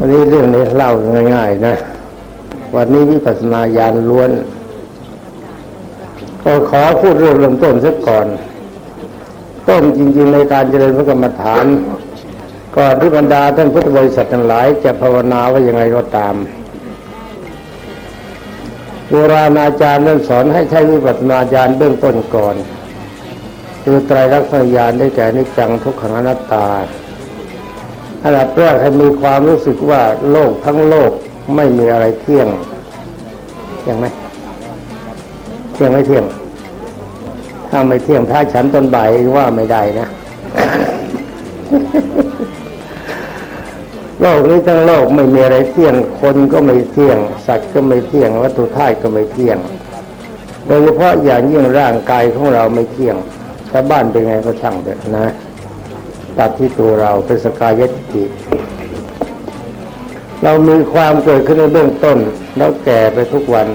วันนี้เรื่องนี้เล่าง่าย ๆ นะ วันนี้วิปัสสนาญาณล้วน ก็ขอพูดเรื่องเริ่มต้นสักก่อน ต้นจริง ๆ ในการเจริญพระกรรมฐาน ก่อนที่บรรดาท่านพุทธบริษัททั้งหลาย จะภาวนาว่ายังไงก็ตามโบราณอาจารย์นั้นสอนให้ใช้วิปัสสนาญาณเบื้องต้นก่อนคือไตรลักษณ์ญาณได้แก่นิจังทุกขังอนัตตา อันดับแรกให้มีความรู้สึกว่าโลกทั้งโลกไม่มีอะไรเที่ยงเที่ยงไหมเที่ยงไม่เที่ยง ถ้าไม่เที่ยงถ้าฉันตอนบ่ายว่าไม่ได้นะโลกนี้ทั้งโลกไม่มีอะไรเที่ยง คนก็ไม่เที่ยง สัตว์ก็ไม่เที่ยง วัตถุธาตุก็ไม่เที่ยง โดยเฉพาะอย่างยิ่งร่างกายของเราไม่เที่ยงชาวบ้านเป็นไงก็ช่างเถอะนะ ตัดที่ตัวเราเป็นสกายทิฐิเรามีความเกิดขึ้นในเบื้องต้น แล้วแก่ไปทุกวัน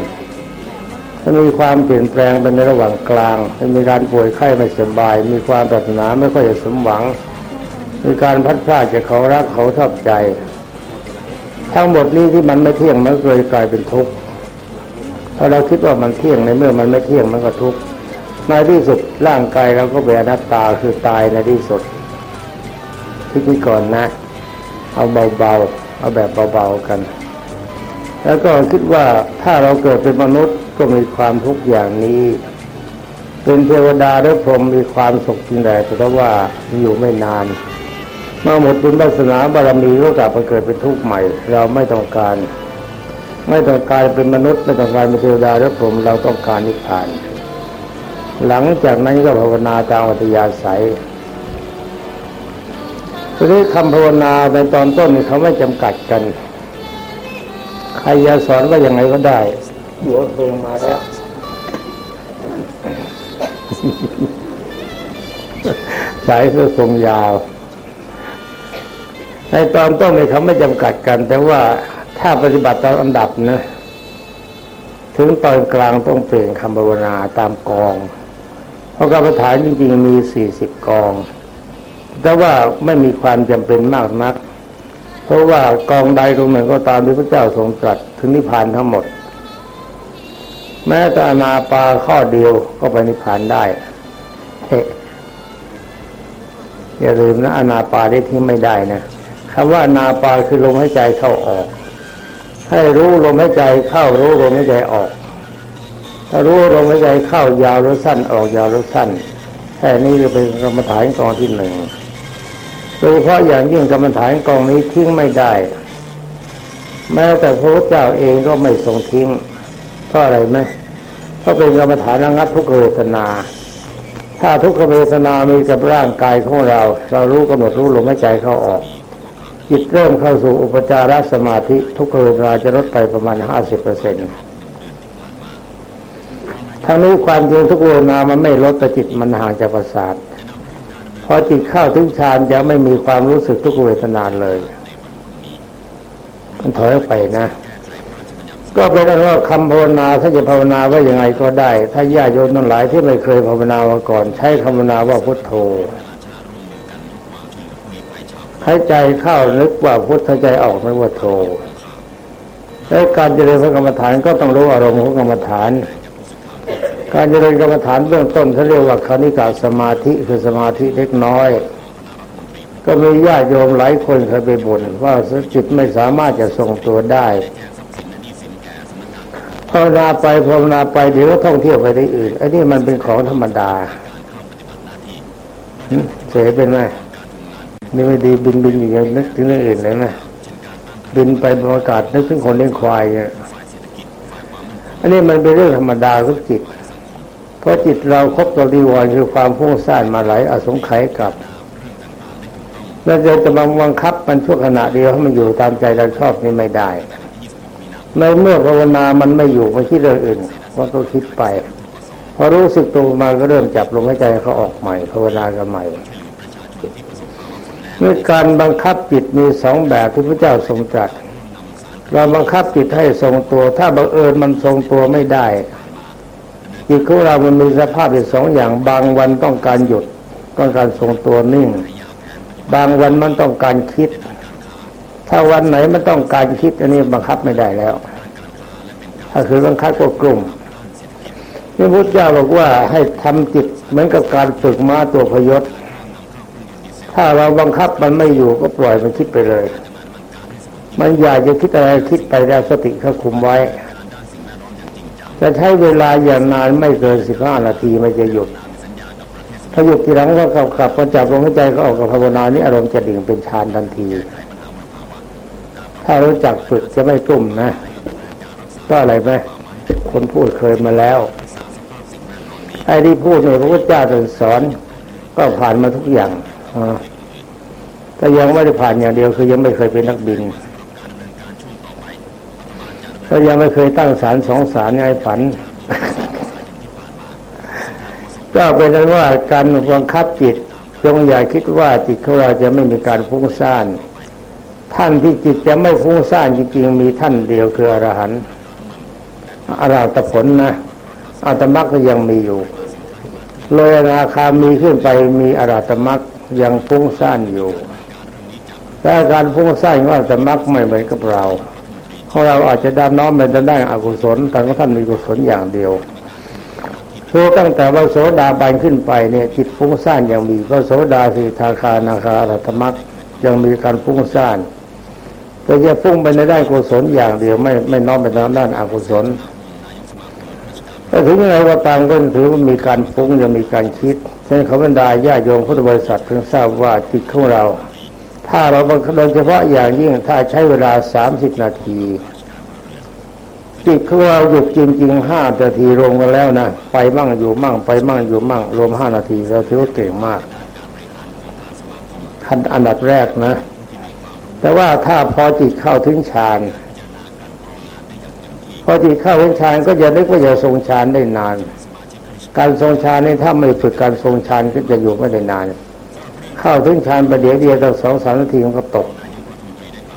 ถ้ามีความเปลี่ยนแปลงเป็นในระหว่างกลางมีการป่วยไข้ไม่สบาย มีความปรารถนาไม่ค่อยจะสมหวัง มีการพัดพลาดจากเขารักเขาชอบใจ ทั้งหมดนี้ที่มันไม่เที่ยงมันเลยกลายเป็นทุกข์พอเราคิดว่ามันเที่ยงในเมื่อมันไม่เที่ยงมันก็ทุกข์ในที่สุดร่างกายเราก็เป็นอนัตตาคือตายในที่สุด คิดนี้ก่อนนะ เอาเบาๆ เอาแบบเบาๆกัน แล้วก็คิดว่าถ้าเราเกิดเป็นมนุษย์ก็มีความทุกข์อย่างนี้ เป็นเทวดาหรือพรหมมีความสุขจริงแต่แต่ว่าอยู่ไม่นานเมื่อหมดบุญวาสนาบารมีก็กลับมาเกิดเป็นทุกข์ใหม่ เราไม่ต้องการ ไม่ต้องการเป็นมนุษย์ไม่ต้องการเป็นเทวดาหรือพรหมเราต้องการนิพพาน หลังจากนั้นก็ภาวนาตามอัตยาศัย ทีนี้คำภาวนาในตอนต้นนี่เขาไม่จำกัดกัน ใครจะสอนว่ายังไงก็ได้หัวเพลงมาแล้วสายเสื้อทรงยาว ในตอนต้นนี่เขาไม่จำกัดกัน แต่ว่าถ้าปฏิบัติตามอันดับนะถึงตอนกลางต้องเปลี่ยนคำภาวนาตามกอง เพราะกรรมฐานจริงๆมีสี่สิบกอง แต่ว่าไม่มีความจำเป็นมากนัก เพราะว่ากองใดกองหนึ่งก็ตามที่พระเจ้าทรงตรัสถึงนิพพานทั้งหมด แม้แต่นาปาข้อเดียวก็ไปนิพพานได้อย่าลืมนะอนาปาได้ที่ไม่ได้นะคำว่านาปาคือลมหายใจเข้าออก ให้รู้ลมหายใจเข้ารู้ลมหายใจออก ถ้ารู้ลมหายใจเข้ายาวหรือสั้นออกยาวหรือสั้นแค่นี้จะเป็นกรรมฐานกองที่หนึ่ง โดยเฉพาะอย่างยิ่งกรรมฐานกองนี้ทิ้งไม่ได้ แม้แต่พระเจ้าเองก็ไม่ทรงทิ้งเพราะอะไรไหมเพราะเป็นกรรมฐานระงับทุกขเวทนา ถ้าทุกขเวทนามีกับร่างกายของเรา เรารู้กำหนดรู้ลมหายใจเข้าออกจิตเริ่มเข้าสู่อุปจารสมาธิทุกขเวทนาจะลดไปประมาณห้าสิบเปอร์เซ็นต์ทางนี้ความจริงทุกเวทนามันไม่ลดแต่จิตมันห่างจากประสาท พอจิตเข้าถึงฌานจะไม่มีความรู้สึกทุกเวทนาเลย มันถอยไปนะ ก็เป็นอันว่าคำภาวนาถ้าจะภาวนาว่ายังไงก็ได้ ถ้าญาติโยมทั้งหลายที่ไม่เคยภาวนามาก่อน ใช้คำภาวนาว่าพุทโธหายใจเข้านึกว่าพุทธใจออกนึกว่าโธและการเจริญพระกรรมฐานก็ต้องรู้อารมณ์ของกรรมฐาน การเจริญกรรมฐานเบื้องต้นเขาเรียกว่าคณิกาสมาธิคือสมาธิเล็กน้อย ก็มีญาติโยมหลายคนเคยไปบ่นว่าจิตไม่สามารถจะทรงตัวได้ภาวนาไปภาวนาไปเดี๋ยวท่องเที่ยวไปได้อื่นอันนี้มันเป็นของธรรมดาเสียเป็นไหมนี่ไม่ดีบินบินอย่างนึกถึงเรื่องอื่นเลยนะบินไปบรรยากาศนึกถึงคนเลี้ยงควายเนี่ยอันนี้มันเป็นเรื่องธรรมดาของจิต เพราะจิตเราครบตัวดีวรคือความพุ่งซ่านมาไหลายอสงไขยกับเราจะจะบังบังคับมันชั่วขณะเดียวให้มันอยู่ตามใจเราชอบนี่ไม่ได้ ในเมื่อภาวนามันไม่อยู่มันคิดเรื่องอื่นมันก็คิดไป พอรู้สึกตัวมาก็เริ่มจับลมหายใจเขาออกใหม่ภาวนากันใหม่เมื่อการบังคับจิตมีสองแบบที่พระเจ้าทรงตรัสเราบังคับจิตให้ทรงตัว ถ้าบังเอิญมันทรงตัวไม่ได้ จิตของเรามันมีสภาพเป็นสองอย่าง บางวันต้องการหยุดต้องการทรงตัวนิ่ง บางวันมันต้องการคิด ถ้าวันไหนมันต้องการคิดอันนี้บังคับไม่ได้แล้ว ถ้าคือบังคับก็กลุ่มนี่พุทธเจ้าบอกว่าให้ทำจิตเหมือนกับการฝึกม้าตัวพยศ ถ้าเราบังคับมันไม่อยู่ก็ปล่อยมันคิดไปเลย มันอยากจะคิดอะไรคิดไปแล้วสติเขาคุมไว้ จะใช้เวลาอย่างนานไม่เกินสิบห้านาทีมันจะหยุด ถ้าหยุดทีหลังก็กลับกลับพอจับลมหายใจก็ออกกับภาวนานี้อารมณ์จะดิ่งเป็นฌานทันที ถ้ารู้จักฝึกจะไม่กลุ่มนะก็อะไรไหมคนพูดเคยมาแล้วไอ้ที่พูดเนี่ยพระพุทธเจ้าตรัสสอน ก็ผ่านมาทุกอย่างแต่ยังไม่ได้ผ่านอย่างเดียวคือยังไม่เคยเป็นนักบิน ก็ยังไม่เคยตั้งศาลสองศาลในฝัน ก็เป็นนั้นว่าการบังคับจิตจงอย่าคิดว่าจิตของเราจะไม่มีการฟุ้งซ่านท่านที่จิตจะไม่ฟุ้งซ่านจริงๆ มีท่านเดียวคืออรหันต์อรหัตผลนะอาตมักก็ยังมีอยู่เลยราคามีขึ้นไปมีอรหัตมักยังฟุ้งซ่านอยู่แต่การฟุ้งซ่านของอาตมักไม่เหมือนกับเรา ของเราอาจจะด้านน้อมเป็นด้อกุศลแต่ของท่านมีกุศลอย่างเดียวคือตั้งแต่ว่าโสดาบันขึ้นไปเนี่ยจิตฟุ้งซ่านยังมีก็โสดาสีทาคานาคารัตมักยังมีการฟุ้งซ่านแต่จะฟุ้งไปในด้านกุศลอย่างเดียวไม่ไม่น้อมไปทางด้านอกุศลแต่ถึงยังไงก็ตามก็ถือว่ามีการฟุ้งยังมีการคิดฉะนั้นเขาบรรดาญาโยมพุทธบริษัทเพิ่งทราบว่าจิตของเรา ถ้าเราโดยเฉพาะอย่างยิ่งถ้าใช้เวลาสามสิบนาทีจิตของเราหยุดจริงๆห้านาทีรวมกันแล้วนะไปมั่งอยู่มั่งไปมั่งอยู่มั่งรวมห้านาทีเราถือว่าเก่งมากขั้นอันดับแรกนะ แต่ว่าถ้าพอจิตเข้าถึงฌานพอจิตเข้าถึงฌานก็จะนึกว่าจะทรงฌานได้นาน การทรงฌานนี่ถ้าไม่ฝึกการทรงฌานก็จะอยู่ไม่ได้นาน เข้าถึงฌานประเดี๋ยวเดียวตั้งสองสามนาทีมันก็ตก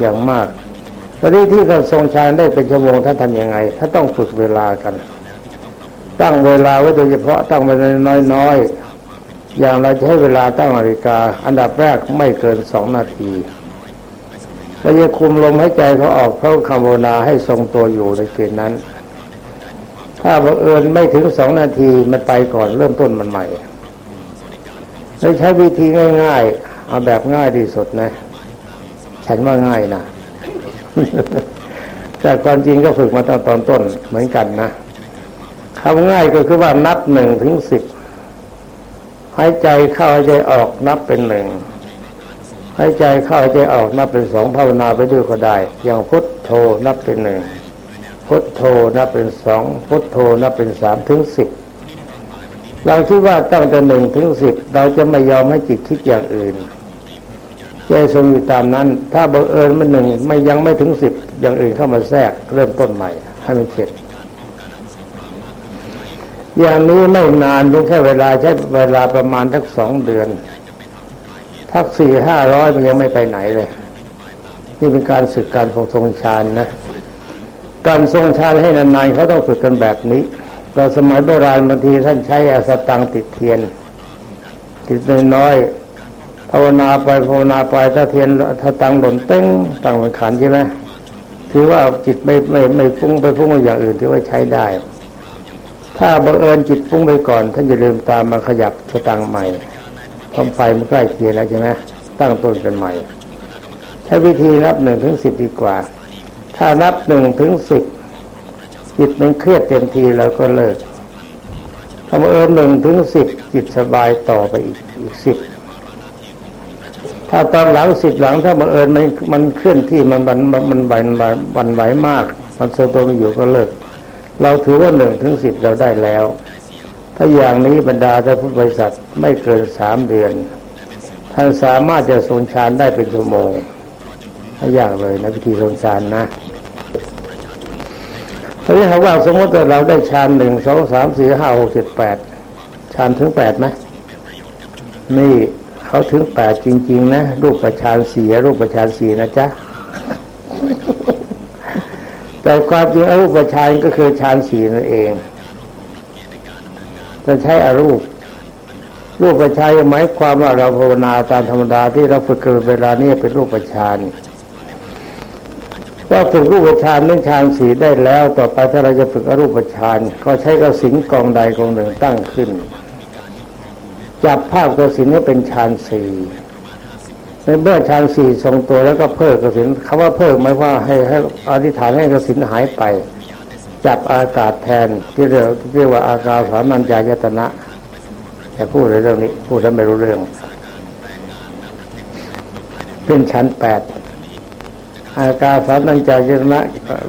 อย่างมากตอนนี้ที่ท่านทรงฌานได้เป็นชั่วโมงท่านทำยังไง ถ้าต้องฝึกเวลากัน ตั้งเวลาไว้โดยเฉพาะตั้งไว้น้อยๆอย่างเราจะให้เวลาตั้งนาฬิกา อันดับแรกไม่เกินสองนาทีเราจะคุมลมให้ใจเขาออกเขาคำโวนาให้ทรงตัวอยู่ในเกณฑ์นั้น ถ้าบังเอิญไม่ถึงสองนาทีมันไปก่อนเริ่มต้นมันใหม่ เราใช้วิธีง่าย ๆ เอาแบบง่ายที่สุดนะ ฉันว่าง่ายนะแต่ความจริงก็ฝึกมาตอนตอนต้นเหมือนกันนะคำง่ายก็คือว่านับหนึ่งถึงสิบหายใจเข้าหายใจออกนับเป็นหนึ่งหายใจเข้าหายใจออกนับเป็นสองภาวนาไปด้วยก็ได้ อย่างพุทโธนับเป็นหนึ่งพุทโธนับเป็นสองพุทโธนับเป็นสามถึงสิบ เราคิดว่าตั้งแต่หนึ่งถึงสิบเราจะไม่ยอมให้จิตคิดอย่างอื่นใจทรงอยู่ตามนั้น ถ้าบังเอิญมันหนึ่งไม่ยังไม่ถึงสิบอย่างอื่นเข้ามาแทรกเริ่มต้นใหม่ให้มันเสร็จอย่างนี้ไม่นานเพียงแค่เวลาใช้เวลาประมาณทักสองเดือน ทักสี่ห้าร้อยมันยังไม่ไปไหนเลย นี่เป็นการศึกการทรงทรงฌานนะ การทรงฌานให้นานๆเขาต้องฝึกกันแบบนี้ เราสมัยโบราณบางทีท่านใช้อาสตังติดเทียน ติดน้อยภาวนาไปภาวนาไปถ้าเทียนถ้าตังหล่นเต้งตังมันขันใช่ไหมถือว่าจิตไม่ไม่ไม่ฟุ้งไปฟุ้งอย่างอื่นที่ว่าใช้ได้ ถ้าบังเอิญจิตฟุ้งไปก่อน ท่านจะลืมตามมาขยับสตังใหม่ทำไฟมันใกล้เคียงแล้วใช่ไหมตั้งต้นกันใหม่ ใช้วิธีนับหนึ่งถึงสิบดีกว่า ถ้านับหนึ่งถึงสิบ จิตมันเครียดเต็มทีแล้วก็เลิกถ้าเอิญหนึ่งถึงสิบจิตสบายต่อไปอีกอีกสิบถ้าตอนหลังสิบหลังถ้าบังเอิญมันมันเคลื่อนที่มันมันมันไหววันไหวมาก มันทรงตัวไม่อยู่ก็เลิก เราถือว่าหนึ่งถึงสิบเราได้แล้ว ถ้าอย่างนี้บรรดาท่านผู้บริษัทไม่เกินสามเดือน ท่านสามารถจะทรงฌานได้เป็นชั่วโมงถ้าอย่างเลยนะพิธีทรงฌานนะ ทีนี้เขาว่าสมมติว่าเราได้ฌานหนึ่งสองสามสี่ห้าหกเจ็ดแปดฌานถึงแปดไหมนี่เขาถึงแปดจริง ๆ นะ รูปประชานสีรูปประชานสีนะจ๊ะ แต่ความจริงอรูปประชานก็คือฌานสีนั่นเองจะใช้อรูป รูปประชานหมายความว่าเราภาวนาตามธรรมดาที่เราฝึกเกิดเวลานี้เป็นรูปประชาน ว่าฝึกรูปฌานเรื่องฌานสีได้แล้ว ต่อไปถ้าเราจะฝึกอรูปฌานก็ใช้กระสินกองใดกองหนึ่งตั้งขึ้น จับภาพกระสินให้เป็นฌานสี่ในเมื่อฌานสี่ทรงตัวแล้วก็เพิกกระสินคำว่าเพิกหมายว่าให้ให้อธิษฐานให้กระสินหายไป จับอากาศแทนที่เรียกเรียกว่าอากาศสามัญญายตนะแต่พูดในเรื่องนี้ พูดแล้วไม่รู้เรื่อง เป็นชั้นแปด อากาสานัญจายตนะ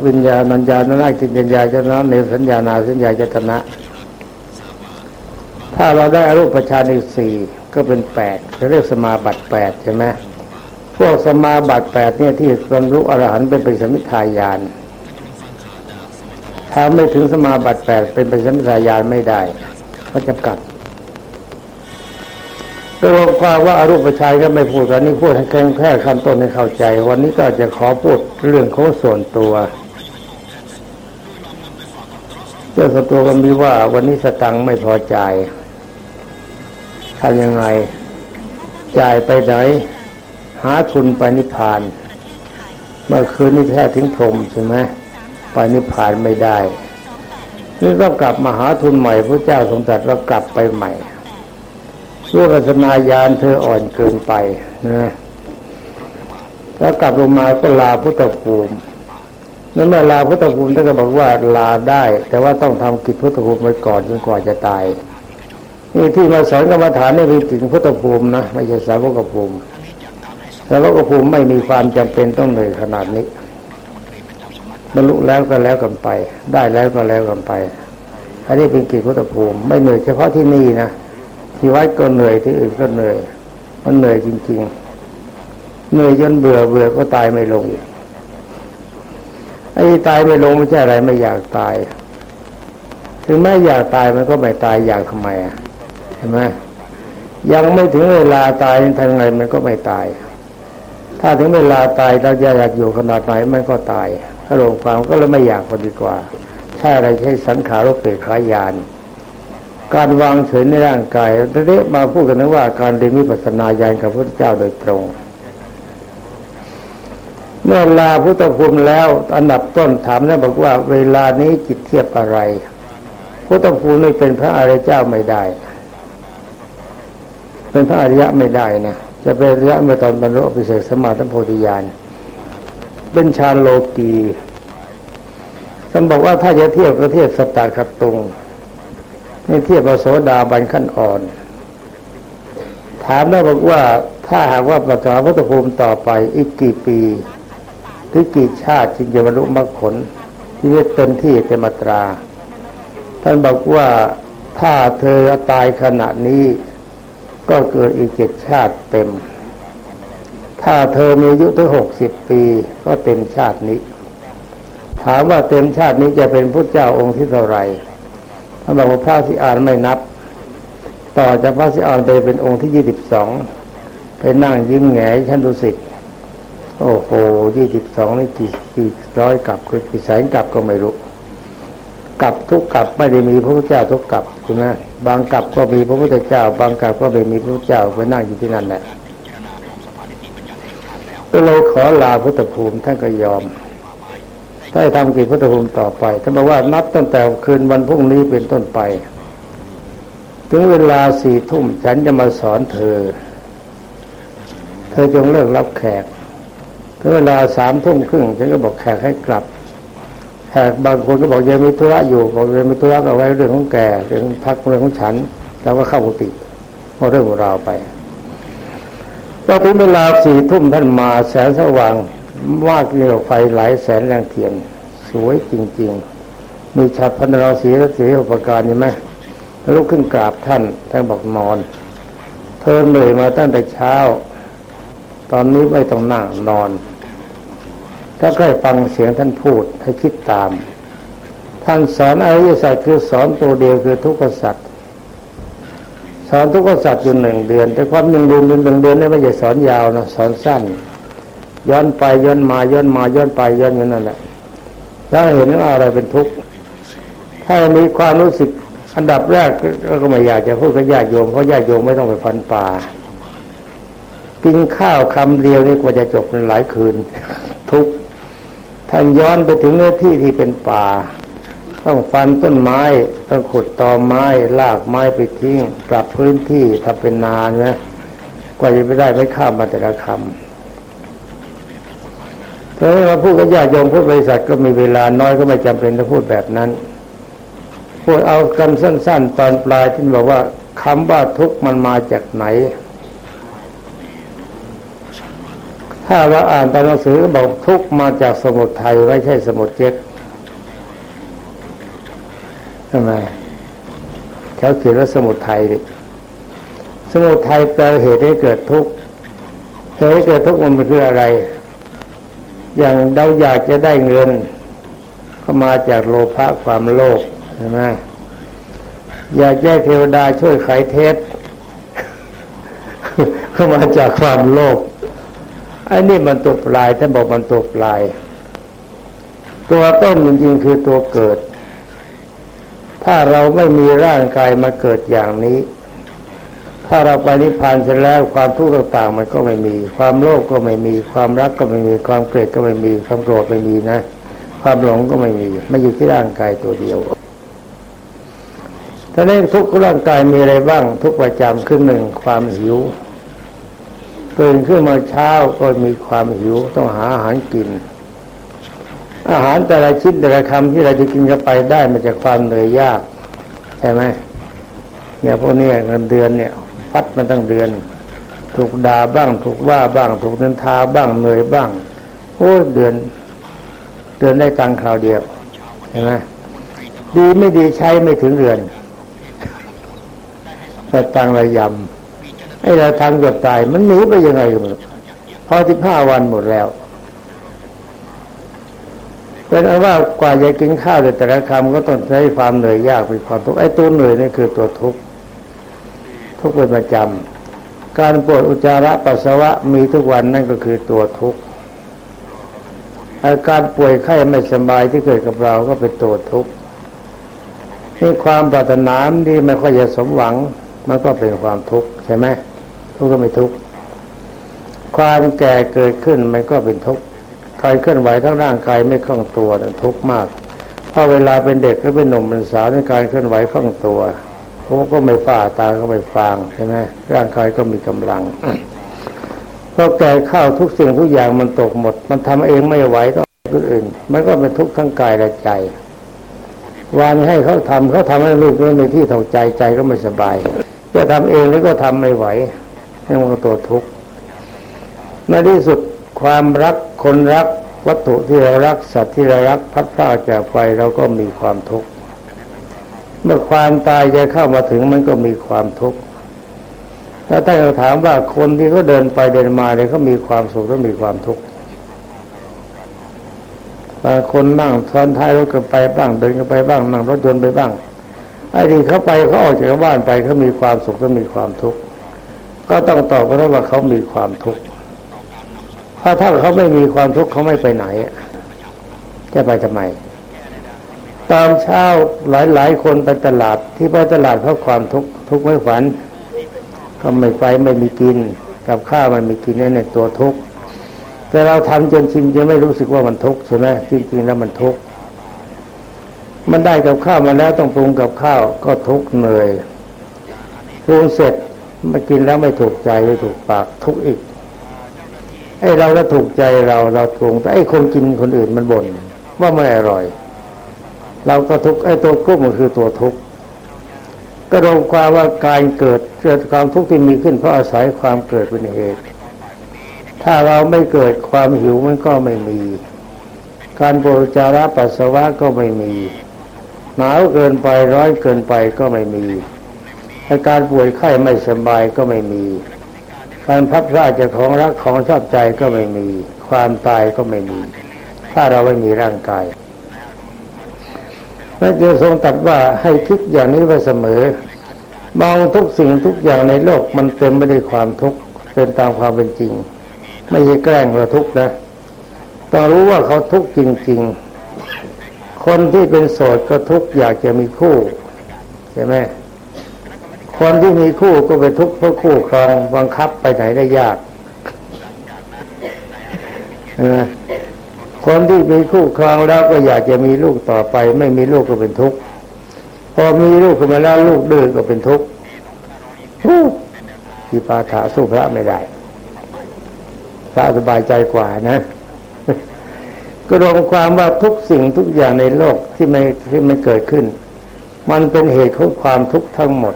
วิญญาณัญญาณนาจิญญาจนะในสัญญานาสัญญาจตนะ ถ้าเราได้อรูปฌานอีกสี่ก็เป็นแปดจะเรียกสมาบัติแปดใช่ไหมพวกสมาบัติแปดเนี่ยที่บรรลุอรหันต์เป็นปสมิทายานถ้าไม่ถึงสมาบัติแปดเป็นปสมิทายานไม่ได้เขาจำกัด ตัวความว่าอารูปชายก็ไม่พูดกันนี่พูดให้แค่แค่ขั้นต้นให้เข้าใจ วันนี้ก็จะขอพูดเรื่องของส่วนตัวเจ้าสตัวก็มีว่า วันนี้สตังไม่พอใจทำยังไงจ่ายไปไหน หาทุนไปนิพพาน เมื่อคืนนี้แท้ถึงพรมใช่ไหมไปนิพพานไม่ได้นี่ต้องกลับมาหาทุนใหม่พระเจ้าทรงตรัสว่ากลับไปใหม่ รู้ปัสนาญาณเธออ่อนเกินไปนะแล้วกลับลงมาก็ลาพุทธภูมินั่นเมื่อลาพุทธภูมิท่านก็บอกว่าลาได้ แต่ว่าต้องทำกิจพุทธภูมิไว้ก่อนจนกว่าจะตาย นี่ที่มาสอนกรรมฐานนี่เป็นถึงพุทธภูมินะไม่ใช่สาวกภูมิสาวกภูมิไม่มีความจำเป็นต้องเหนื่อยขนาดนี้บรรลุแล้วก็แล้วกันไป ได้แล้วก็แล้วกันไป อันนี้เป็นกิจพุทธภูมิ ไม่เหนื่อยเฉพาะที่นี่นะ ที่วัดก็เหนื่อยที่อื่นก็เหนื่อย มันเหนื่อยจริง ๆ เหนื่อยจนเบื่อเบื่อก็ตายไม่ลงไอ้ตายไม่ลงไม่ใช่อะไรไม่อยากตาย ถึงแม้อยากตายมันก็ไม่ตายอยากทำไมอะใช่ไหมยังไม่ถึงเวลาตายทางไงมันก็ไม่ตาย ถ้าถึงเวลาตายเราจะอยากอยู่ขนาดไหนมันก็ตายถ้าลงความก็เลยไม่อยากพอดีกว่า ใช่อะไรใช้สังขารกเกิดขายาน การวางเฉยในร่างกายเราได้มาพูดกันนะว่าการเรียนวิปัสสนาญาณกับพระเจ้าโดยตรง เมื่อลาพุทธภูมิแล้วอันดับต้นถามนะบอกว่า เวลานี้จิตเทียบอะไร พุทธภูมิไม่เป็นพระอริยเจ้าไม่ได้ เป็นพระอริยะไม่ได้นะจะเป็นอริยะเมื่อตอนบรรลุอภิเศษสมาธิโพธิญาณเป็นฌานโลกีท่านบอกว่าถ้าจะเทียบก็เทียบสตาคตุง นี่เทียบกับโสดาบันขั้นอ่อน ถามแล้วบอกว่าถ้าหากว่าประกาศพุทธภูมิต่อไปอีกกี่ปีหรือกี่ชาติจึงจะบรรลุมรรคผลที่เต็มที่เต็มตรา ท่านบอกว่าถ้าเธอตายขณะนี้ก็เกิดอีกเจ็ดชาติเต็ม ถ้าเธอมีอายุถึงหกสิบปีก็เต็มชาตินี้ ถามว่าเต็มชาตินี้จะเป็นพระเจ้าองค์ที่เท่าไหร่ ท่านบอกว่าพระสิอานไม่นับ ต่อจากพระสิอานไปเป็นองค์ที่ยี่สิบสองไปนั่งยิ้มแงฉันดูสิตโอ้โหยี่สิบสองนี่กี่กี่ร้อยกลับคือกี่แสนกลับก็ไม่รู้กลับทุกกลับไม่ได้มีพระพุทธเจ้าทุกกลับใช่ไหมบางกลับก็มีพระพุทธเจ้า บางกลับก็ไม่มีพระพุทธเจ้าไปนั่งอยู่ที่นั่นแหละก็เลยขอลาพุทธภูมิท่านก็ยอม ได้ทำกิจพุทธภูมิต่อไปท่านบอกว่านับตั้งแต่คืนวันพรุ่งนี้เป็นต้นไป ถึงเวลาสี่ทุ่มฉันจะมาสอนเธอ เธอจงเลิกรับแขกถึงเวลาสามทุ่มครึ่งฉันก็บอกแขกให้กลับแขกบางคนก็บอกยังมีธุระอยู่บอกยังมีธุระเอาไว้เรื่องของแกเรื่องพักเรื่องของฉันแล้วก็เข้ากุฏิพอเรื่องของเราไปพอถึงเวลาสี่ทุ่มท่านมาแสงสว่าง วาดเรียวไฟหลายแสนแรงเทียน สวยจริง ๆ มีฉับพันราศีและสีอุปการใช่ไหมลุกขึ้นกราบท่านท่านบอกนอน เธอเหนื่อยมาตั้งแต่เช้า ตอนนี้ไม่ต้องนั่งนอน ถ้าใครฟังเสียงท่านพูดให้คิดตาม ท่านสอนอริยสัจคือสอนตัวเดียวคือทุกขสัจสอนทุกขสัจอยู่หนึ่งเดือน แต่ความหนึ่งเดือนหนึ่งเดือนนี่ไม่ใช่สอนยาวนะสอนสั้น ย้อนไปย้อนมาย้อนมาย้อนไปย้อนอยู่นั่นแหละถ้าเห็นว่าอะไรเป็นทุกข์ถ้ามีความรู้สึกอันดับแรกก็ไม่อยากจะพูดกับญาติโยมเพราะญาติโยมไม่ต้องไปฟันป่ากินข้าวคำเดียวนี่กว่าจะจบในหลายคืน ทุกท่านย้อนไปถึงเนื้อที่ที่เป็นป่า ต้องฟันต้นไม้ต้องขุดตอไม้ลากไม้ไปทิ้งปรับพื้นที่ทำเป็นนานนะกว่าจะไปได้ไม่ข้ามมาแต่ละคำ เพราะเราพูดกับญาติโยมพูดบริษัทก็มีเวลาน้อยก็ไม่จำเป็นต้องพูดแบบนั้น พูดเอาคำสั้น ๆ ตอนปลายที่บอกว่าคำว่าทุกข์มันมาจากไหน ถ้าเราอ่านตามหนังสือบอกทุกข์มาจากสมุทรไทยไม่ใช่สมุทรเจ็ดทำไมเขาเขียนว่าสมุทรไทยสมุทรไทยแปลเหตุให้เกิดทุกข์เหตุให้เกิดทุกข์มันคืออะไร อย่างเราอยากจะได้เงิน ก็มาจากโลภะความโลภใช่ไหมอยากแก้เทวดาช่วยไขเทศก็มาจากความโลภไอ้นี่มันตัวปลายท่านบอกมันตัวปลาย ตัวต้นจริงๆคือตัวเกิด ถ้าเราไม่มีร่างกายมาเกิดอย่างนี้ ถ้าเราไปนิพพานเสร็จแล้วความทุกข์ต่างๆ มันก็ไม่มี ความโลภก็ไม่มี ความรักก็ไม่มี ความเกลียดก็ไม่มี ความโกรธไม่มีนะ ความหลงก็ไม่มี ไม่อยู่ที่ร่างกายตัวเดียวถ้าในทุกข์ร่างกายมีอะไรบ้าง ทุกประจำขึ้นหนึ่งความหิวตื่นขึ้นมาเช้าก็มีความหิวต้องหาอาหารกิน อาหารแต่ละชิ้นแต่ละคำที่เราจะกินเข้าไปได้มาจากความเหนื่อยยากใช่ไหมเนี่ยพวกนี้เงินเดือนเนี่ย ฟัดมันตั้งเดือน ถูกด่าบ้าง ถูกว่าบ้าง ถูกนินทาบ้างเหนื่อยบ้างโอ้เดือน เดือนได้ตังคราวเดียวเห็นไหมดีไม่ดีใช้ไม่ถึงเดือนแต่ตังระยำไอ้เราทำเกือบตายมันหนีไปยังไงกันพอสิบห้าวันหมดแล้วเป็นอันว่ากว่าจะกินข้าวแต่ละคำก็ต้องใช้ความเหนื่อยยากเป็นความทุกข์ไอ้ตัวเหนื่อยนี่คือตัวทุกข์ ทุกข์เป็นประจำ การปวดอุจจาระปัสสาวะมีทุกวันนั่นก็คือตัวทุกข์อาการป่วยไข้ไม่สบายที่เกิดกับเราก็เป็นตัวทุกข์นี่ความปรารถนาที่ไม่ค่อยจะสมหวัง มันก็เป็นความทุกข์ใช่ไหมทุกข์ก็ไม่ทุกข์ความแก่เกิดขึ้นมันก็เป็นทุกข์การเคลื่อนไหวทั้งร่างกายไม่คล่องตัวนั้นทุกข์มากเพราะเวลาเป็นเด็กหรือเป็นหนุ่มเป็นสาวในการเคลื่อนไหวคล่องตัว หูก็ไม่ฝ้าตาก็ไม่ฟางใช่ไหมร่างกายก็มีกำลังพอแก่เข้าทุกสิ่งทุกอย่างมันตกหมด มันทำเองไม่ไหวต้องคนอื่น มันก็เป็นทุกข์ทั้งกายและใจ วานให้เขาทำเขาทำให้ลูกไม่มีที่ถกใจใจก็ไม่สบาย จะทำเองแล้วก็ทำไม่ไหวนี่มันตัวทุกข์ในที่สุดความรักคนรักวัตถุที่เรารักสัตว์ที่เรารักพัดพลาดจากไปเราก็มีความทุกข์ เมื่อความตายจะเข้ามาถึงมันก็มีความทุกข์แล้วถ้าเราถามว่าคนที่เขาเดินไปเดินมาเนี่ยเขามีความสุขหรือมีความทุกข์บางคนนั่งซ้อนท้ายรถกันไปบ้างเดินกันไปบ้างนั่งรถยนต์ไปบ้างไอ้ที่เขาไปเขาออกจากบ้านไปเขามีความสุขหรือมีความทุกข์ก็ต้องตอบกันว่าเขามีความทุกข์เพราถ้าเขาไม่มีความทุกข์เขาไม่ไปไหน จะไปทำไม ตอนเช้าหลายหลายคนไปตลาดที่ไปตลาดเพราะความทุกข์ทุกข์ไม่ฝัน ก็ไม่ไปไม่มีกิน กับข้าวมันมีกินนี่ในตัวทุกข์แต่เราทำจนชินจะไม่รู้สึกว่ามันทุกข์ใช่ไหมจริงๆแล้วมันทุกข์มันได้กับข้าวมาแล้วต้องปรุงกับข้าวก็ทุกข์เหนื่อยปรุงเสร็จมากินแล้วไม่ถูกใจไม่ถูกปากทุกข์อีกไอ้เราก็ถูกใจเราเราปรุงแต่ไอ้คนกินคนอื่นมันบ่นว่าไม่อร่อย เราก็ทุกข์ไอ้ตัวกลุ้มมันคือตัวทุกข์ก็รวมความว่าการเกิดเกิดความทุกข์ที่มีขึ้นเพราะอาศัยความเกิดเป็นเหตุ ถ้าเราไม่เกิดความหิวมันก็ไม่มี การปวดจาระปัสสาวะก็ไม่มี หนาวเกินไปร้อนเกินไปก็ไม่มีอาการป่วยไข้ไม่สบายก็ไม่มี การพัดพลาดจากของรักของชอบใจก็ไม่มี ความตายก็ไม่มี ถ้าเราไม่มีร่างกาย พระเจ้าทรงตรัสว่าให้คิดอย่างนี้ไว้เสมอมองทุกสิ่งทุกอย่างในโลกมันเต็มไปด้วยความทุกข์เป็นตามความเป็นจริง ไม่ใช่แกล้งเราทุกข์นะต้องรู้ว่าเขาทุกข์จริง ๆ คนที่เป็นโสดก็ทุกข์อยากจะมีคู่ใช่ไหมคนที่มีคู่ก็ไปทุกข์เพราะคู่ครองบังคับไปไหนได้ยาก คนที่มีคู่ครองแล้วก็อยากจะมีลูกต่อไป ไม่มีลูกก็เป็นทุกข์พอมีลูกขึ้นมาแล้วลูกดื้อก็เป็นทุกข์ที่ปาถาสู้พระไม่ได้พระสบายใจกว่านะก็รวมความว่าทุกสิ่งทุกอย่างในโลกที่ไม่ที่ไม่เกิดขึ้น มันเป็นเหตุของความทุกข์ทั้งหมด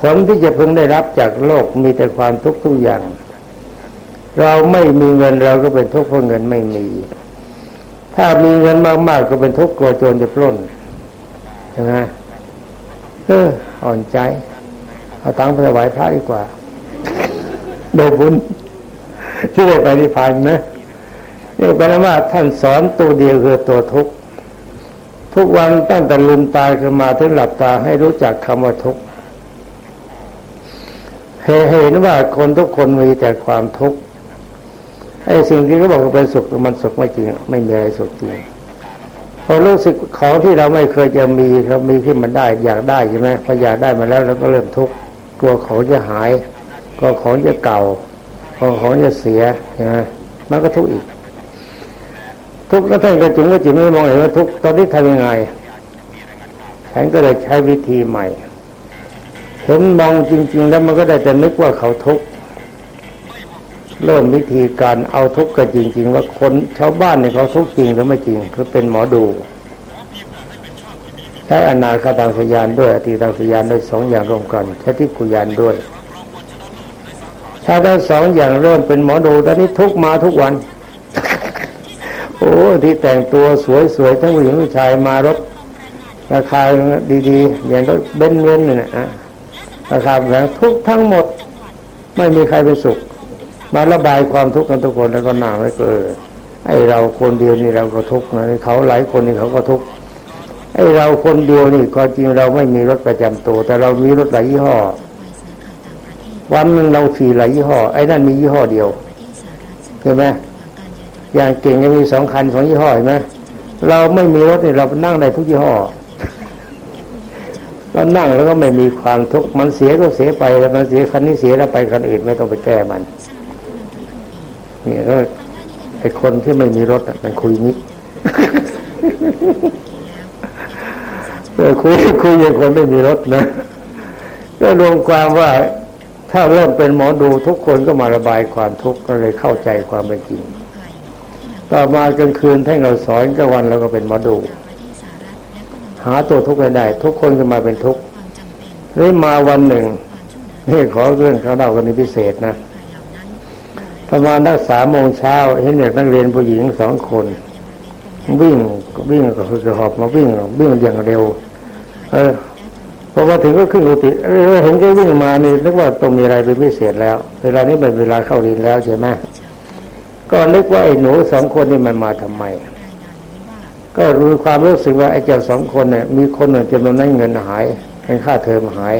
ผลที่จะพึงได้รับจากโลกมีแต่ความทุกข์ทุกอย่าง เราไม่มีเงินเราก็เป็นทุกข์เพราะเงินไม่มี ถ้ามีเงินมากๆก็เป็นทุกข์กลัวโจรจะปล้นใช่ไหมเอออ่อนใจ เอาตังค์ไปถวายพระดีกว่าโดบุญที่ได้ไปนิพพานนะนี่แปลว่าท่านสอนตัวเดียวคือตัวทุกข์ทุกวันตั้งแต่ลืมตาขึ้นมาถึงหลับตาให้รู้จักคำว่าทุกข์เห็นว่าคนทุกคนมีแต่ความทุกข์ ไอ้สิ่งที่เขาบอกว่าเป็นสุขมันสุขไม่จริง ไม่มีอะไรสุขจริงพอรู้สึกของที่เราไม่เคยจะมีเรามีขึ้นมาได้ อยากได้ใช่ไหมพออยากได้มาแล้วเราก็เริ่มทุกข์กลัวของจะหายกลัวของจะเก่ากลัวของจะเสียใช่ไหมมันก็ทุกข์อีก ทุกข์แล้วท่านก็จึงก็จึงไม่มองเห็นว่าทุกข์ตอนนี้ทำยังไงฉันก็เลยใช้วิธีใหม่เห็นมองจริง ๆ แล้วมันก็ได้แต่นึกว่าเขาทุกข์ เริ่มวิธีการเอาทุกข์กันจริง ๆ ว่าคนชาวบ้านเนี่ยเขาทุกข์จริงหรือไม่จริงคือเป็นหมอดูใช้อนาคตังสยานด้วยอติตังสยานด้วยสองอย่างรวมกันใช้ที่กุยานด้วยถ้าทั้งสองอย่างเริ่มเป็นหมอดูตอนนี้ทุกมาทุกวัน โอ้ที่แต่งตัวสวยๆทั้งผู้หญิงผู้ชายมารถราคาดีๆ อย่างก็เบนเว้นเนี่ยนะราคาแพงทุกทั้งหมด ไม่มีใครเป็นสุข มาระบายความทุกข์กันทุกคนแล้วก็หนาไม่เกิดไอเราคนเดียวนี่เราก็ทุกข์นะเขาหลายคนนี่เขาก็ทุกข์ไอเราคนเดียวนี่ความจริงเราไม่มีรถประจำตัว แต่เรามีรถหลายยี่ห้อ วันหนึ่งเราขี่หลายยี่ห้อ ไอ้นั่นมียี่ห้อเดียวเห็นไหมอย่างเก่งจะมีสองคันสองยี่ห้อเห็นไหมเราไม่มีรถนี่เรานั่งได้ทุกยี่ห้อเรานั่งแล้วก็ไม่มีความทุกข์มันเสียก็เสียไปแล้วมันเสียคันนี้เสียแล้วไปคันอื่นไม่ต้องไปแก้มัน นี่ก็ไอคนที่ไม่มีรถมันคุยนี้เออคุยคุยอย่างคนไม่มีรถนะก็รวมความว่าถ้าเริ่มเป็นหมอดูทุกคนก็มาระบายความทุกข์ก็เลยเข้าใจความเป็นจริงต่อมากลางคืนท่านเราสอนกลางวันเราก็เป็นหมอดู หาตัวทุกข์ได้ ทุกคนก็มาเป็นทุกข์นี่มาวันหนึ่งนี่ขอเรื่องเขาเล่ากันในพิเศษนะ ประมาณนักสามโมงเช้าเห็นเด็กนักเรียนผู้หญิงสองคน วิ่งวิ่งก็คือกระหอบมาวิ่งวิ่งอย่างเร็ว เออพอมาถึงก็ขึ้นกุฏิเออเห็นแกวิ่งมานี่นึกว่าต้องมีอะไรเป็นพิเศษแล้ว เวลานี้เป็นเวลาเข้าเรียนแล้วใช่ไหมก็นึกว่าไอ้หนูสองคนนี่มันมาทำไม ก็รู้ความรู้สึกว่าไอ้เจ้าสองคนเนี่ยมีคนหนึ่งจำนวนนั้นเงินหายเงินค่าเทอมหาย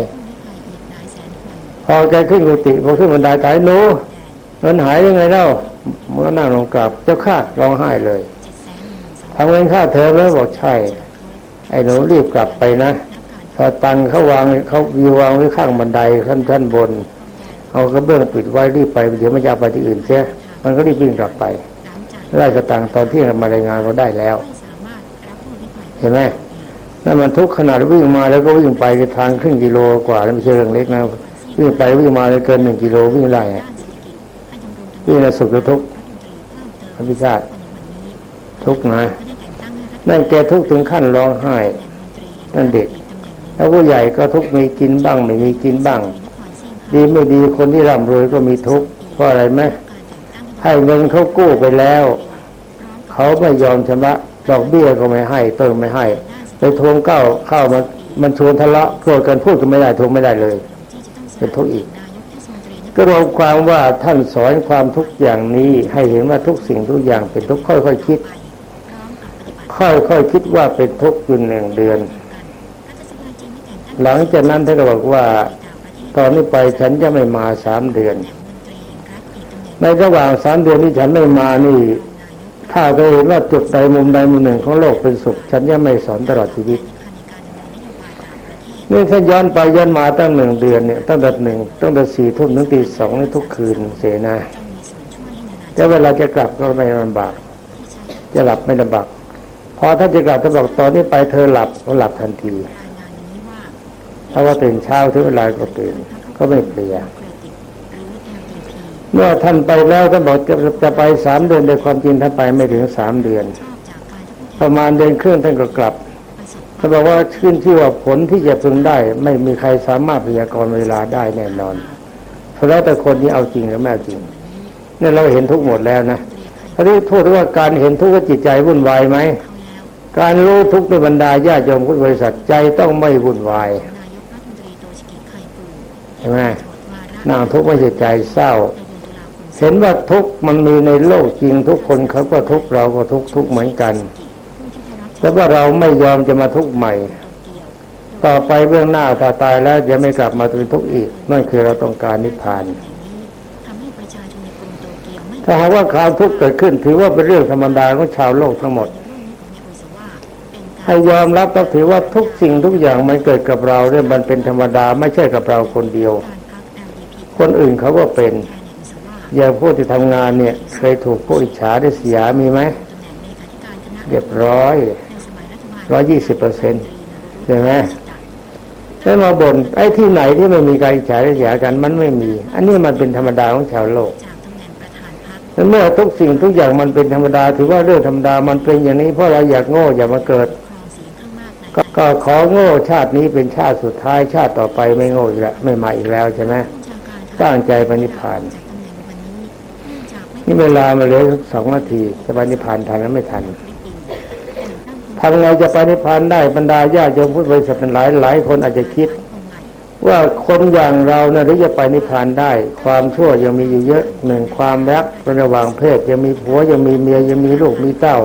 พอแกขึ้นกุฏิพอขึ้นบันไดตายหนู เงินหายยังไงเล่าเมื่อนั่งลงกราบเจ้าข้าร้องไห้เลยทำเงินค่าเทอมแล้วบอกใช่ ไอ้หนูรีบกลับไปนะพอตังเขาวางเขาวิวางไว้ข้างบันไดขั้นชั้นบน เอากระเบื้องปิดไว้รีบไปเดี๋ยวมันจะไปที่อื่นเสียมันก็รีบวิ่งกลับไปไล่กระตังตอนที่มารายงานเราได้แล้วเห็นไหมนั่นมันทุกขนาดวิ่งมาแล้วก็วิ่งไปทางครึ่งกิโลกว่า แล้วไม่ใช่เรื่องเล็กนะวิ่งไปวิ่งมาเลยเกินหนึ่งกิโลวิ่งไล่ วิ่งแล้วสุขทุกข์อภิชาติทุกข์นะนั่นแกทุกข์ถึงขั้นร้องไห้นั่นเด็ก แล้วผู้ใหญ่ก็ทุกข์มีกินบ้าง ไม่มีกินบ้าง ดีไม่ดีคนที่ร่ำรวยก็มีทุกข์เพราะอะไรไหมให้เงินเขากู้ไปแล้ว เขาไม่ยอมชำระดอกเบี้ยก็ไม่ให้เติมไม่ให้ ไปทวงเก้าเข้ามันมันชวนทะเลาะโกรธกันพูดกันไม่ได้ทวงไม่ได้เลย เป็นทุกข์อีก ก็รวมความว่าท่านสอนความทุกอย่างนี้ให้เห็นว่าทุกสิ่งทุกอย่างเป็นทุกค่อยๆคคิด ค่อยๆคคิดว่าเป็นทุกข์อยู่หนึ่งเดือน หลังจากนั้นท่านก็บอกว่าตอนนี้ไปฉันจะไม่มาสามเดือน ในระหว่างสามเดือนที่ฉันไม่มานี่ ถ้าไปเห็นว่าจุดใดมุมใดมุมหนึ่งของโลกเป็นสุข ฉันจะไม่สอนตลอดชีวิต นี่ถ้าย้อนไปย้อนมาตั้งหนึ่งเดือนเนี่ยตั้งแต่หนึ่งตั้งแต่สี่ทุ่มถึงตีสองในทุกคืนเสนาแต่เวลาจะกลับก็ไม่ลำบาก จะหลับไม่ลำบากพอท่านจะกลับจะบอกตอนนี้ไปเธอหลับก็หลับทันทีถ้าว่าตื่นเช้าถึงเวลาก็ตื่นก็ไม่เพลียเครดิตหรือ LTP เมื่อท่านไปแล้วท่านบอกจะจะไปสามเดือนในความจริงท่านไปไม่ถึงสามเดือน ประมาณเดือนครึ่งท่านก็กลับ ประสบท่าบอกว่าขึ้นที่ว่าผลที่จะพึงได้ ไม่มีใครสามารถพยากรณ์เวลาได้แน่นอนเพราะแล้วแต่คนที่เอาจริงหรือไม่เอาจริงนี่เราเห็นทุกหมดแล้วนะทีนี้โทษว่าการเห็นทุกข์กับจิตใจวุ่นวายไหมการรู้ทุกข์ในบรรดาญาติโยมพุทธบริษัทใจต้องไม่วุ่นวายใช่ไหมวางทุกข์ไม่ใช่ใจเศร้าเห็นว่าทุกข์มันมีในโลกจริงทุกคนเขาก็ทุกข์เราก็ทุกข์ทุกข์เหมือนกัน แต่ว่าเราไม่ยอมจะมาทุกข์ใหม่โตเกียวต่อไปเบื้องหน้าถ้าตายแล้วจะไม่กลับมาเป็นทุกข์อีกนั่นคือเราต้องการนิพพานแห่งนี้ทำให้ประชาชนในกรุงโตเกียวไม่ถ้าหากว่าความทุกข์เกิดขึ้น ถือว่าเป็นเรื่องธรรมดาของชาวโลกทั้งหมดเรื่องนี้ของนายโอซาว่าเป็นการให้ยอมรับต้องถือว่าทุกสิ่งทุกอย่างมันเกิดกับเราเนี่ยมันเป็นธรรมดาไม่ใช่กับเราคนเดียวการพัก LDP คนอื่นเขาก็เป็นแทนนายโอซาว่าอย่างผู้ที่ทำงานเนี่ย เคยถูกผู้อิจฉาได้เสียมีไหมตำแหน่งเลขาธิการคณะเรียบร้อยในสมัย ร้อยยี่สิบเปอร์เซ็นต์ใช่ไหมแล้วมาบ่นไอ้ที่ไหนที่ไม่มีการอิจฉาได้เสียกันมันไม่มี อันนี้มันเป็นธรรมดาของชาวโลกจากตำแหน่นเมื่อทุกสิ่งทุกอย่างมันเป็นธรรมดา ถือว่าเรื่องธรรมดามันเป็นอย่างนี้เพราะเราอยากโง่อย่ามาเกิด ก็ขอโง่ชาตินี้เป็นชาติสุดท้ายชาติต่อไปไม่โง่อีกแล้วไม่มาอีกแล้วใช่ไหมผู้บัญชาการทหารตั้งใจปฏิพานนี่เวลามาเหลือสักสองนาทีจะปฏิพานทันแล้วไม่ทัน ทำไงจะไปฏิพพานได้บรรดาญาติโยมพุทธบริษัทหลายหลายคนอาจจะคิด ว่าคนอย่างเราเนี่ยหรือจะไปนิพพานได้ ความชั่วยังมีอยู่เยอะหนึ่งความรักระหว่างเพศยังมีผัวยังมีเมียยังมีลูกมีเต้า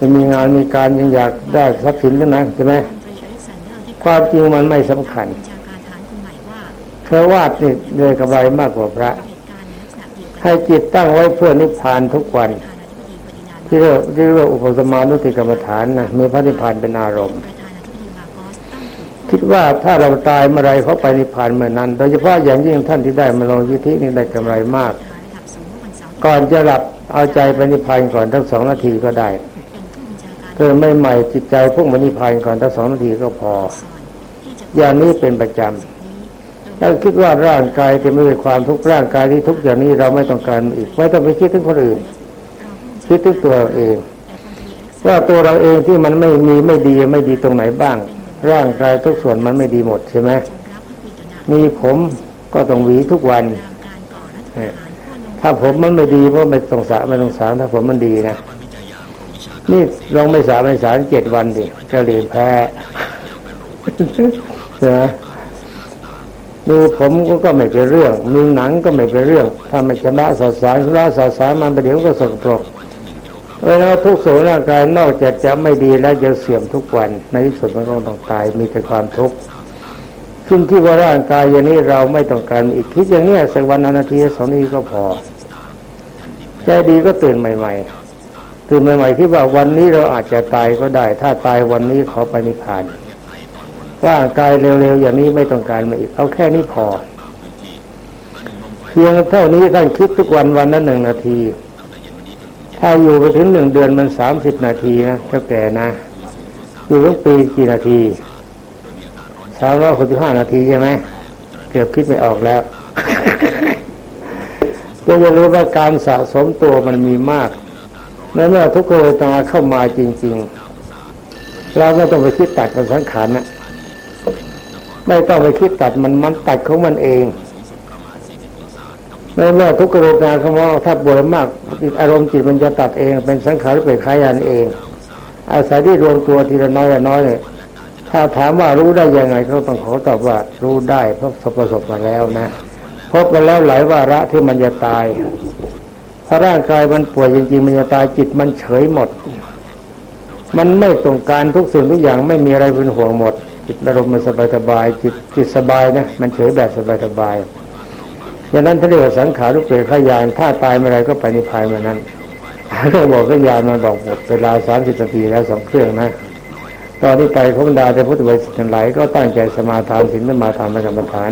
ยังมีงานมีการยังอยากได้ทรัพย์สินทั้งนั้นใช่ไหมความจริงมันไม่สำคัญเพราะวาดนี่เลยกำไรมากกว่าพระเหตุการณ์ในลักษณะเดียวกันให้จิตตั้งไว้เพื่อนิพพานทุกวัน ที่เรียกที่เรียกว่าอุปสมานุติกรรมฐานนะมีพระนิพพานเป็นอารมณ์คิดว่าถ้าเราตายเมื่อไรเขาไปนิพพานเมื่อนั้น โดยเฉพาะอย่างยิ่งท่านที่ได้มาลงยิธินี่ได้กำไรมาก ก่อนจะหลับเอาใจไปนิพพานก่อนทั้งสองนาทีก็ได้เป็นผู้บัญชาการเกิดไม่ใหม่จิตใจพุ่งมานิพพานก่อนทั้งสองนาทีก็พอ อย่างนี้เป็นประจำถ้าคิดว่าร่างกายจะไม่มีความทุกข์ร่างกายที่ทุกอย่างนี้เราไม่ต้องการอีกไม่ต้องไปคิดถึงคนอื่น คิดถึงตัวเราเอง ว่าตัวเราเองที่มันไม่มีไม่ดีไม่ดีตรงไหนบ้าง ร่างกายทุกส่วนมันไม่ดีหมดใช่ไหมมีผมก็ต้องหวีทุกวัน ถ้าผมมันไม่ดีเพราะไม่ต้องสระไม่ต้องสารถ้าผมมันดีนะนี่ลองไม่สาไม่สารเจ็ดวันดิก็เรียนแพ้นะมีผมก็ไม่เป็นเรื่องมีหนังก็ไม่เป็นเรื่อง ถ้าไม่ชำระสอดสารชำระสอดสารมันประเดี๋ยวก็สกปรก เวลาทุกส่วนร่างกายนอกจากจะไม่ดีแล้วจะเสื่อมทุกวันในที่สุดมันก็ต้องตายมีแต่ความทุกข์ขึ้นที่ว่าร่างกายอย่างนี้เราไม่ต้องการอีกคิดอย่างนี้สักวันละนาทีสองนาทีก็พอใจดีก็ตื่นใหม่ ๆ ตื่นใหม่ ๆ ที่ว่าวันนี้เราอาจจะตายก็ได้ ถ้าตายวันนี้ขอไปนิพพานร่างกายเร็วๆอย่างนี้ไม่ต้องการมาอีกเอาแค่นี้พอเพียงเท่านี้ท่านคิดทุกวันวันนั้นหนึ่งนาที ถ้าอยู่ไปถึงหนึ่งเดือนมันสามสิบนาทีนะเจ้าแก่นะอยู่ทั้งปีกี่นาทีสามร้อยหกสิบห้านาทีใช่ไหมเกือบคิดไม่ออกแล้วก็จะรู้ว่าการสะสมตัวมันมีมากและเมื่อทุกขเวทนาเข้ามาจริง ๆ เราไม่ต้องไปคิดตัดมันสังขารนะไม่ต้องไปคิดตัดมันมันตัดของมันเอง ในเมื่อทุกขเวทนาเขาว่าถ้าป่วยมากอารมณ์จิตมันจะตัดเอง เป็นสังขารเป็นขายานเอง อาศัยที่รวมตัวทีละน้อยละน้อยเนี่ยถ้าถามว่ารู้ได้ยังไงเขาต้องขอตอบว่ารู้ได้เพราะประสบมาแล้วนะพบมาแล้วหลายวาระที่มันจะตายถ้าร่างกายมันป่วยจริงๆมันจะตายจิตมันเฉยหมด มันไม่ต้องการทุกสิ่งทุกอย่างไม่มีอะไรเป็นห่วงหมด จิตอารมณ์มันสบายสบายจิตจิตสบายนะมันเฉยแบบสบายสบาย ๆดังนั้นท่าเรียกว่าสังขารุเปรขยานถ้าตายเมื่อไรก็ไปนิพพานเมื่อนั้นก็บอกขยานมันบอกหมดเวลาสามสิบนาทีแล้วสองเครื่องนะตอนนี้ไปพระบรรดาแต่พุทธบริษัทหลายก็ตั้งใจสมาทานศีลสมาทานกรรมฐาน